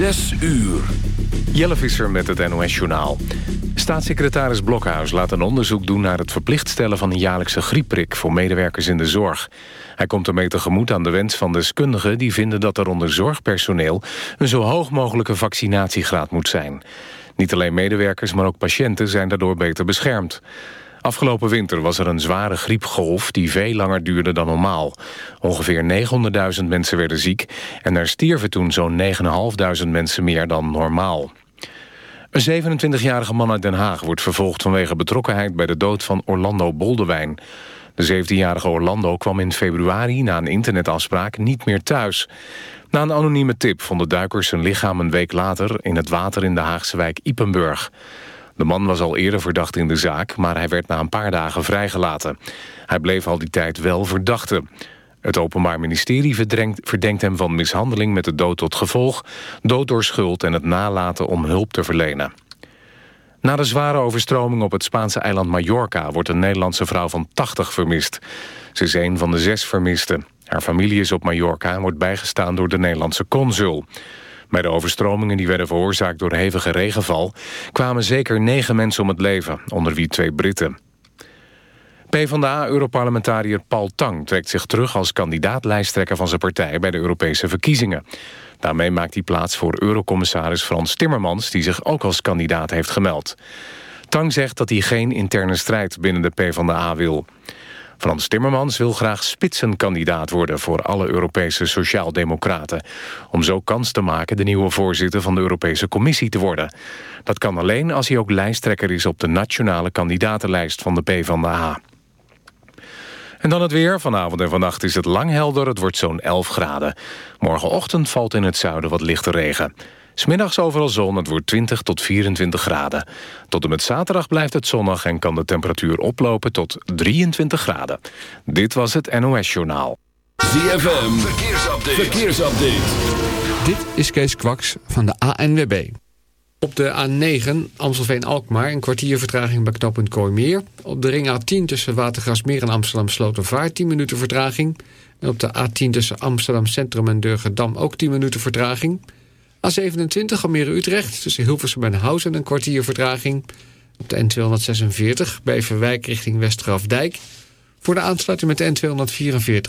Zes uur. Jelle Visser met het NOS-journaal. Staatssecretaris Blokhuis laat een onderzoek doen... naar het verplicht stellen van een jaarlijkse griepprik... voor medewerkers in de zorg. Hij komt ermee tegemoet aan de wens van deskundigen... die vinden dat er onder zorgpersoneel... een zo hoog mogelijke vaccinatiegraad moet zijn. Niet alleen medewerkers, maar ook patiënten... zijn daardoor beter beschermd. Afgelopen winter was er een zware griepgolf die veel langer duurde dan normaal. Ongeveer 900.000 mensen werden ziek en er stierven toen zo'n 9.500 mensen meer dan normaal. Een 27-jarige man uit Den Haag wordt vervolgd vanwege betrokkenheid bij de dood van Orlando Boldewijn. De 17-jarige Orlando kwam in februari na een internetafspraak niet meer thuis. Na een anonieme tip vonden duikers zijn lichaam een week later in het water in de Haagse wijk Ipenburg. De man was al eerder verdacht in de zaak, maar hij werd na een paar dagen vrijgelaten. Hij bleef al die tijd wel verdachte. Het Openbaar Ministerie verdenkt hem van mishandeling met de dood tot gevolg... dood door schuld en het nalaten om hulp te verlenen. Na de zware overstroming op het Spaanse eiland Mallorca... wordt een Nederlandse vrouw van 80 vermist. Ze is een van de zes vermisten. Haar familie is op Mallorca en wordt bijgestaan door de Nederlandse consul. Bij de overstromingen die werden veroorzaakt door hevige regenval... kwamen zeker negen mensen om het leven, onder wie twee Britten. PvdA-europarlementariër Paul Tang trekt zich terug als kandidaat-lijsttrekker van zijn partij bij de Europese verkiezingen. Daarmee maakt hij plaats voor eurocommissaris Frans Timmermans, die zich ook als kandidaat heeft gemeld. Tang zegt dat hij geen interne strijd binnen de PvdA wil. Frans Timmermans wil graag spitsenkandidaat worden... voor alle Europese sociaaldemocraten... om zo kans te maken de nieuwe voorzitter van de Europese Commissie te worden. Dat kan alleen als hij ook lijsttrekker is op de nationale kandidatenlijst van de PvdA. En dan het weer. Vanavond en vannacht is het lang helder. Het wordt zo'n 11 graden. Morgenochtend valt in het zuiden wat lichte regen. Smiddags overal zon, het wordt 20 tot 24 graden. Tot en met zaterdag blijft het zonnig en kan de temperatuur oplopen tot 23 graden. Dit was het NOS Journaal. ZFM, verkeersupdate. verkeersupdate. Dit is Kees Kwaks van de ANWB. Op de A9 Amstelveen-Alkmaar een kwartier vertraging bij knooppunt Kooimeer. Op de ring A10 tussen Watergrasmeer en Amsterdam Slotervaart 10 minuten vertraging. En op de A10 tussen Amsterdam Centrum en Durgedam ook 10 minuten vertraging. A27 Almere-Utrecht tussen Hilversum en Housen een kwartier vertraging. Op de N246 bij Verwijk richting Westgrafdijk. Voor de aansluiting met de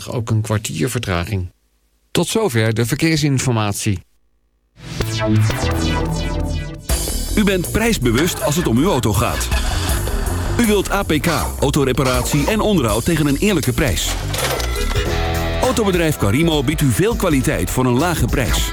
N244 ook een kwartier vertraging. Tot zover de verkeersinformatie. U bent prijsbewust als het om uw auto gaat. U wilt APK, autoreparatie en onderhoud tegen een eerlijke prijs. Autobedrijf Carimo biedt u veel kwaliteit voor een lage prijs.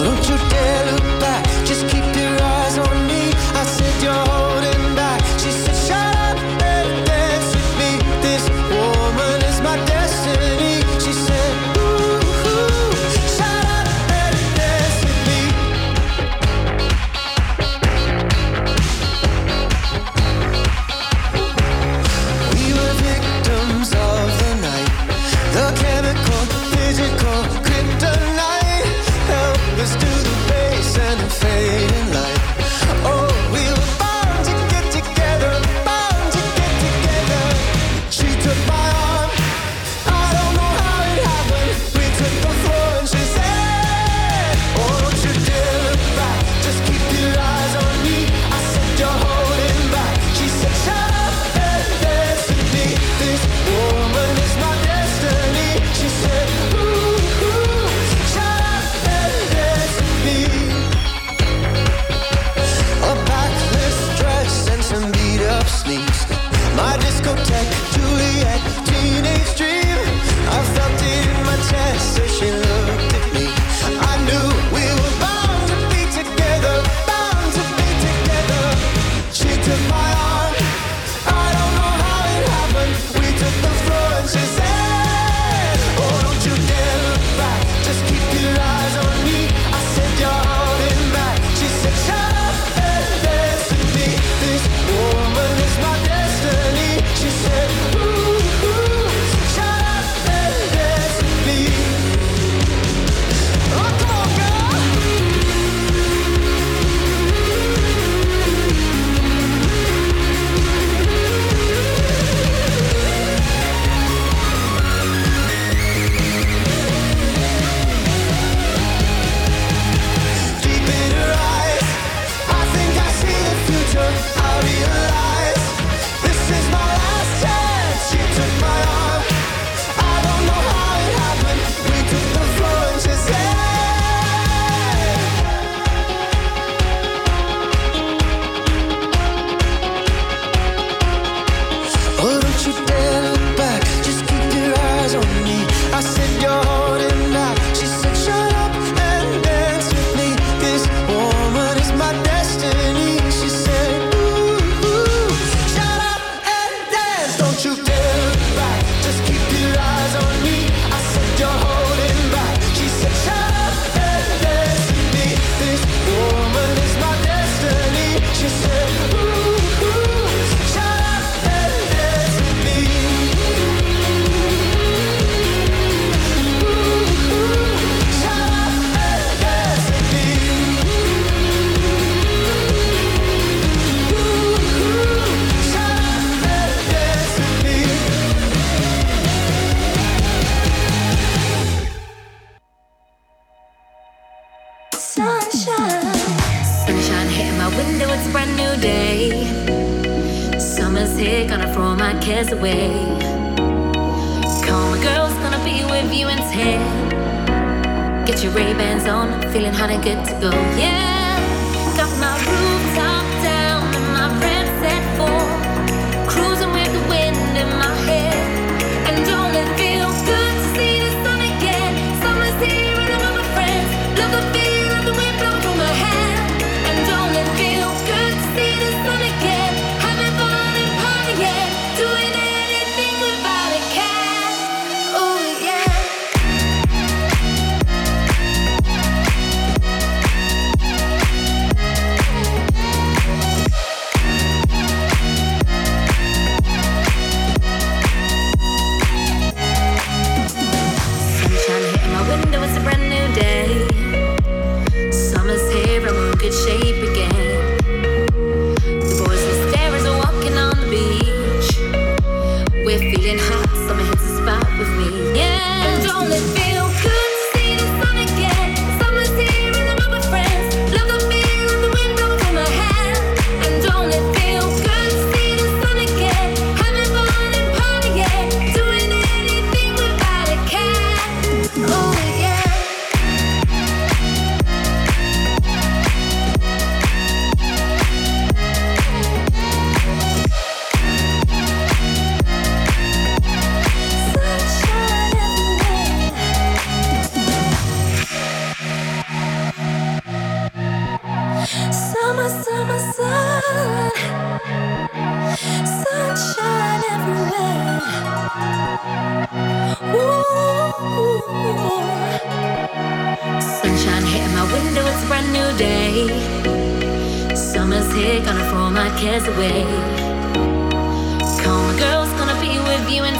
Oh, don't you dare look back. yeah, got my room.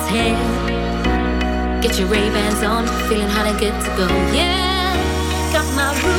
Get your Ray-Bans on, feeling hot and good to go. Yeah, got my room.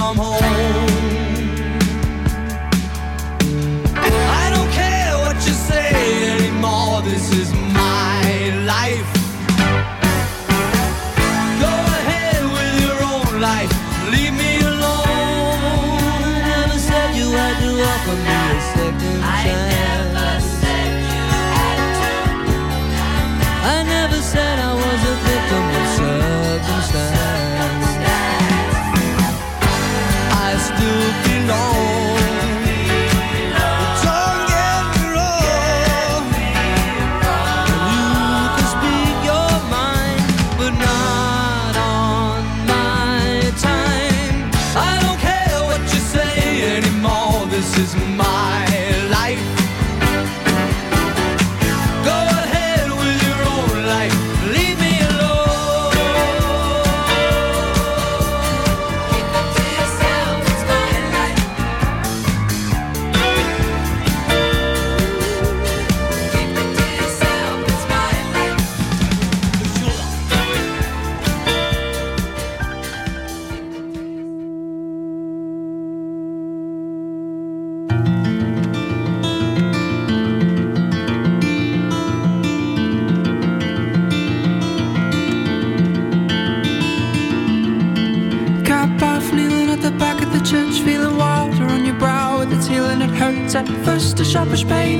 Come home. I don't care what you say anymore. This is my life.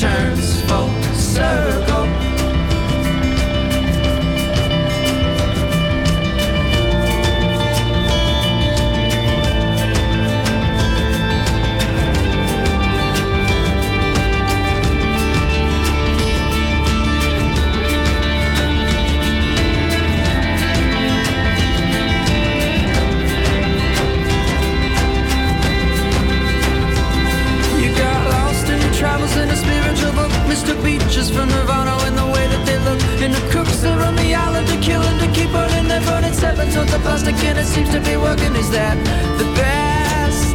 turns full circle. Plastic and it seems to be working. Is that the best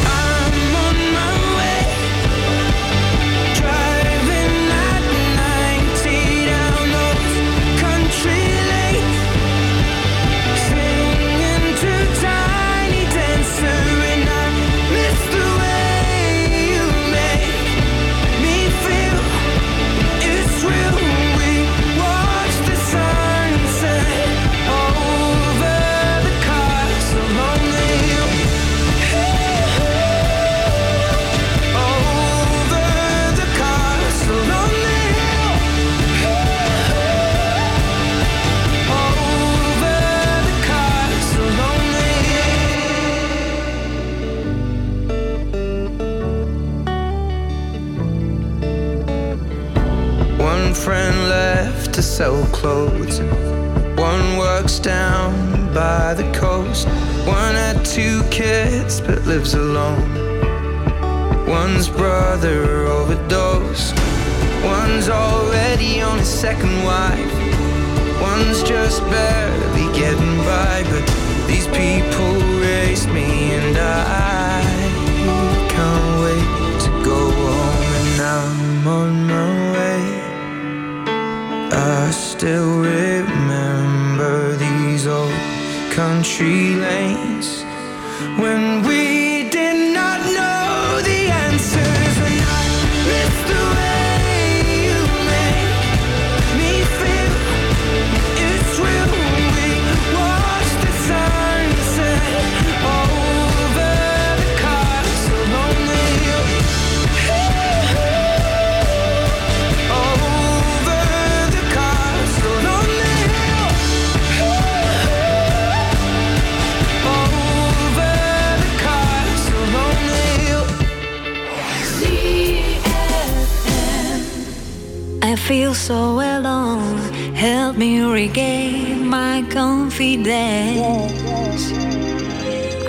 my confidence.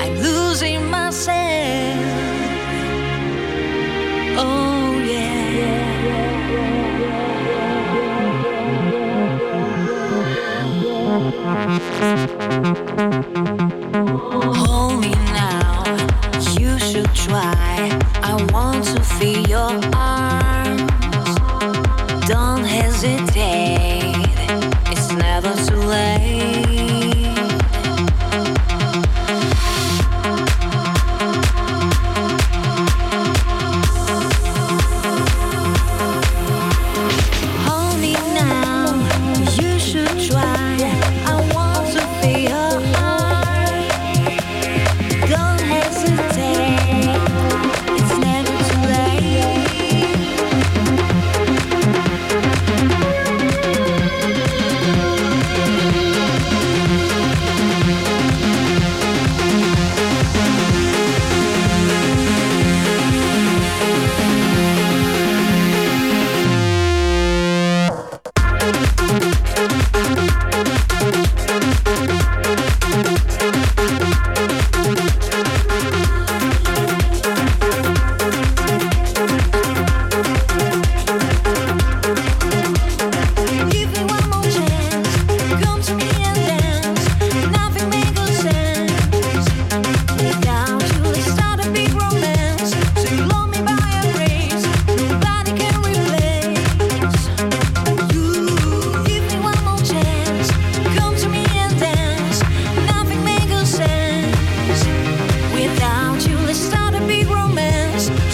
I'm losing myself. Oh, yeah. Hold me now. You should try. I want to feel your eyes.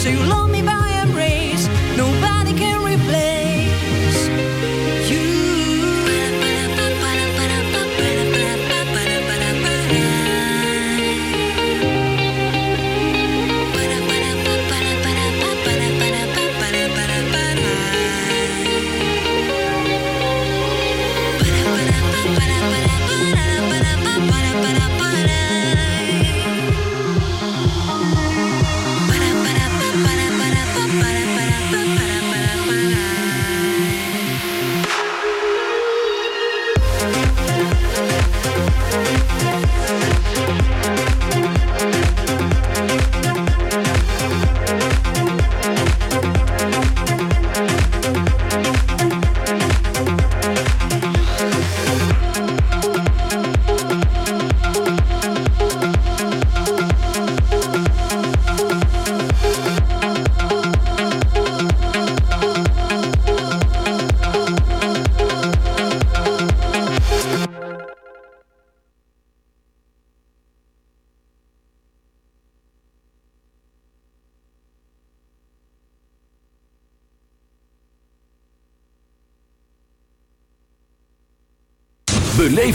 too long.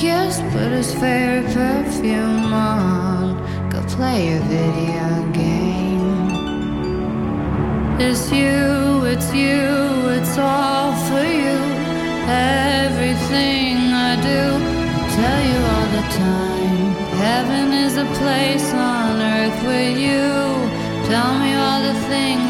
kiss, put his favorite perfume on. Go play a video game. It's you, it's you, it's all for you. Everything I do, I tell you all the time. Heaven is a place on earth with you. Tell me all the things.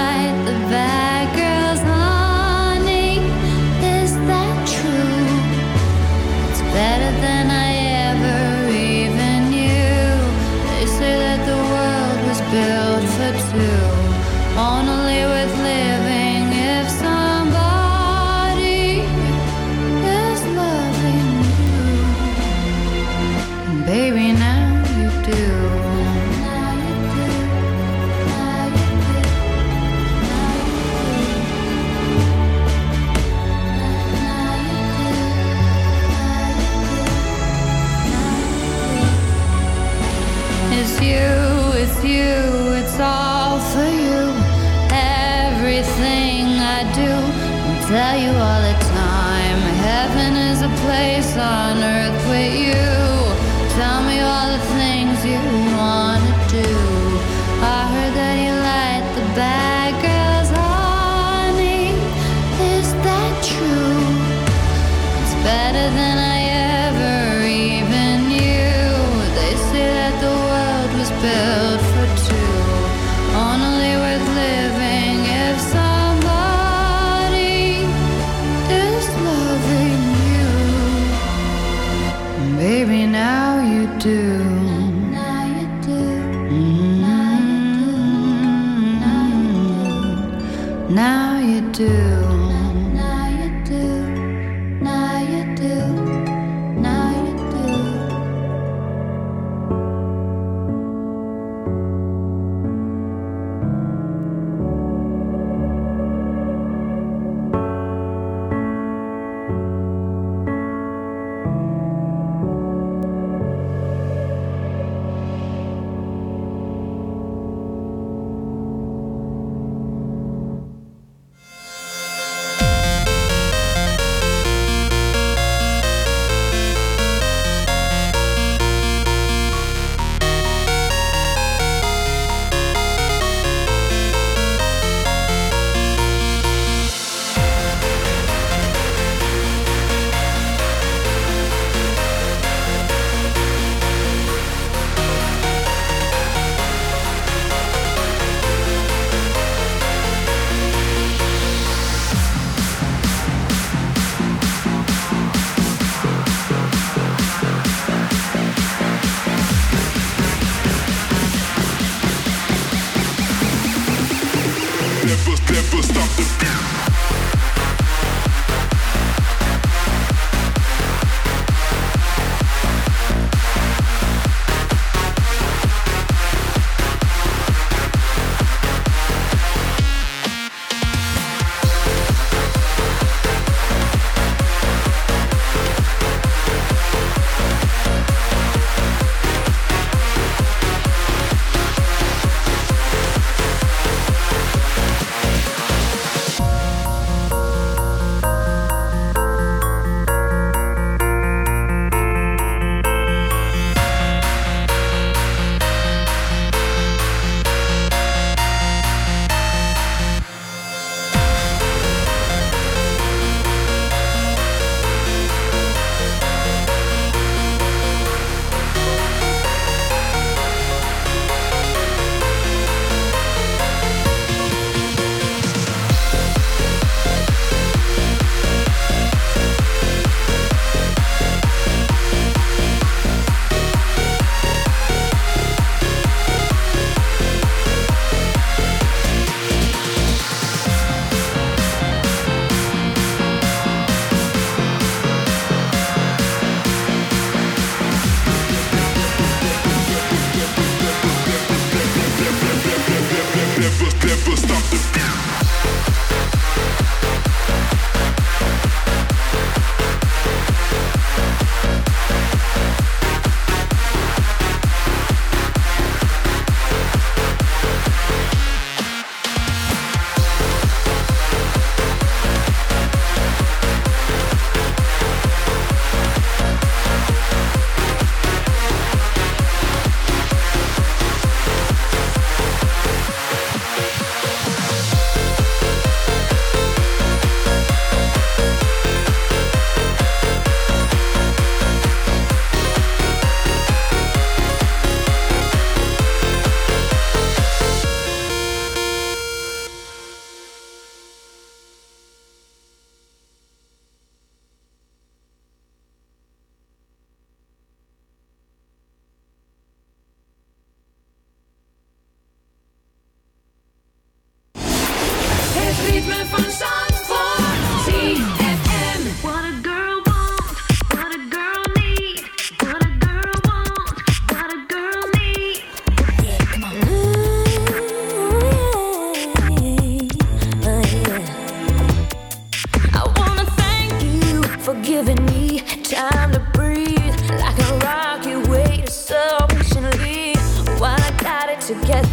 to get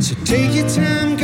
So take your time,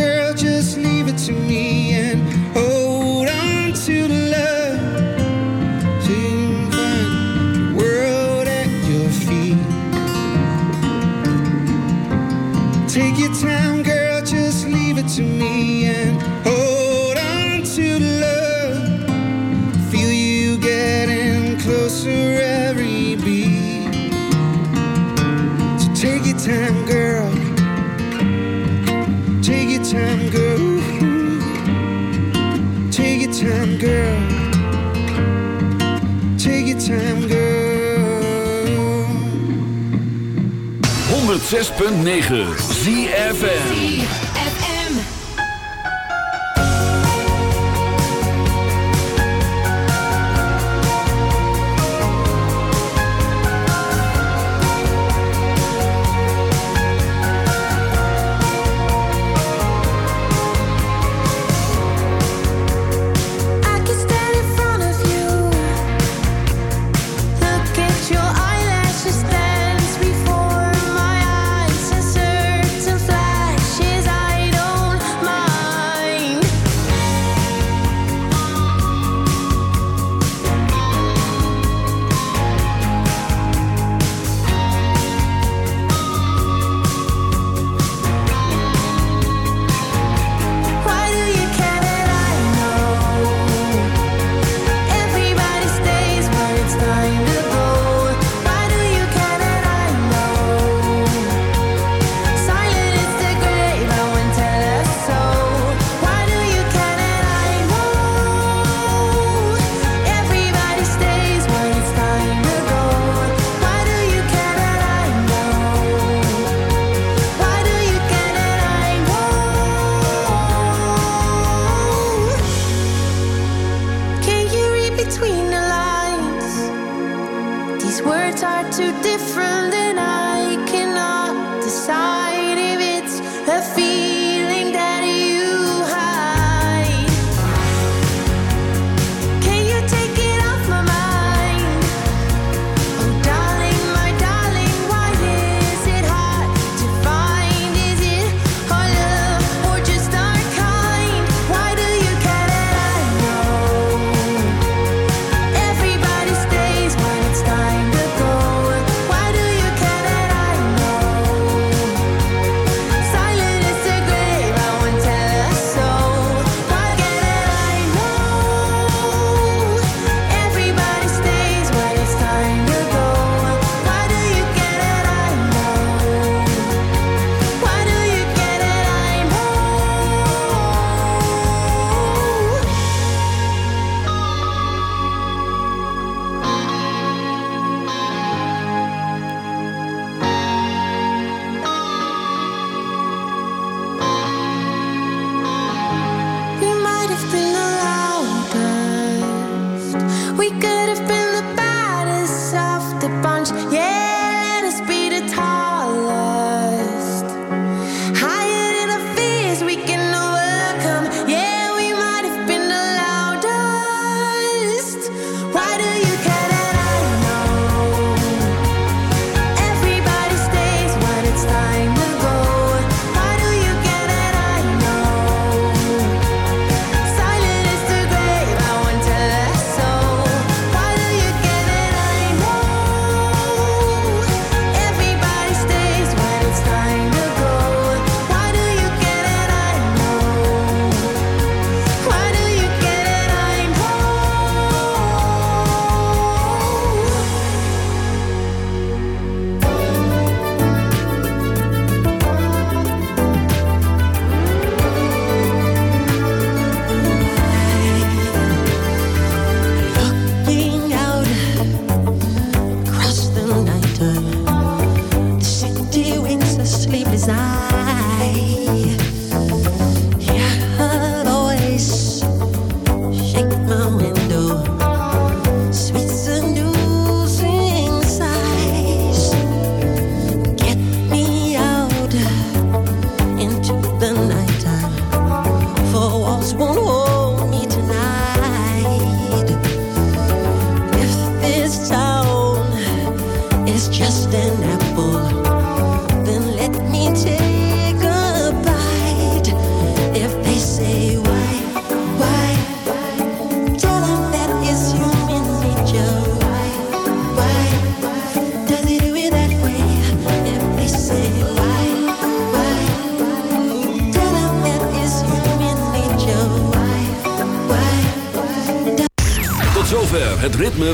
106.9 ZFM.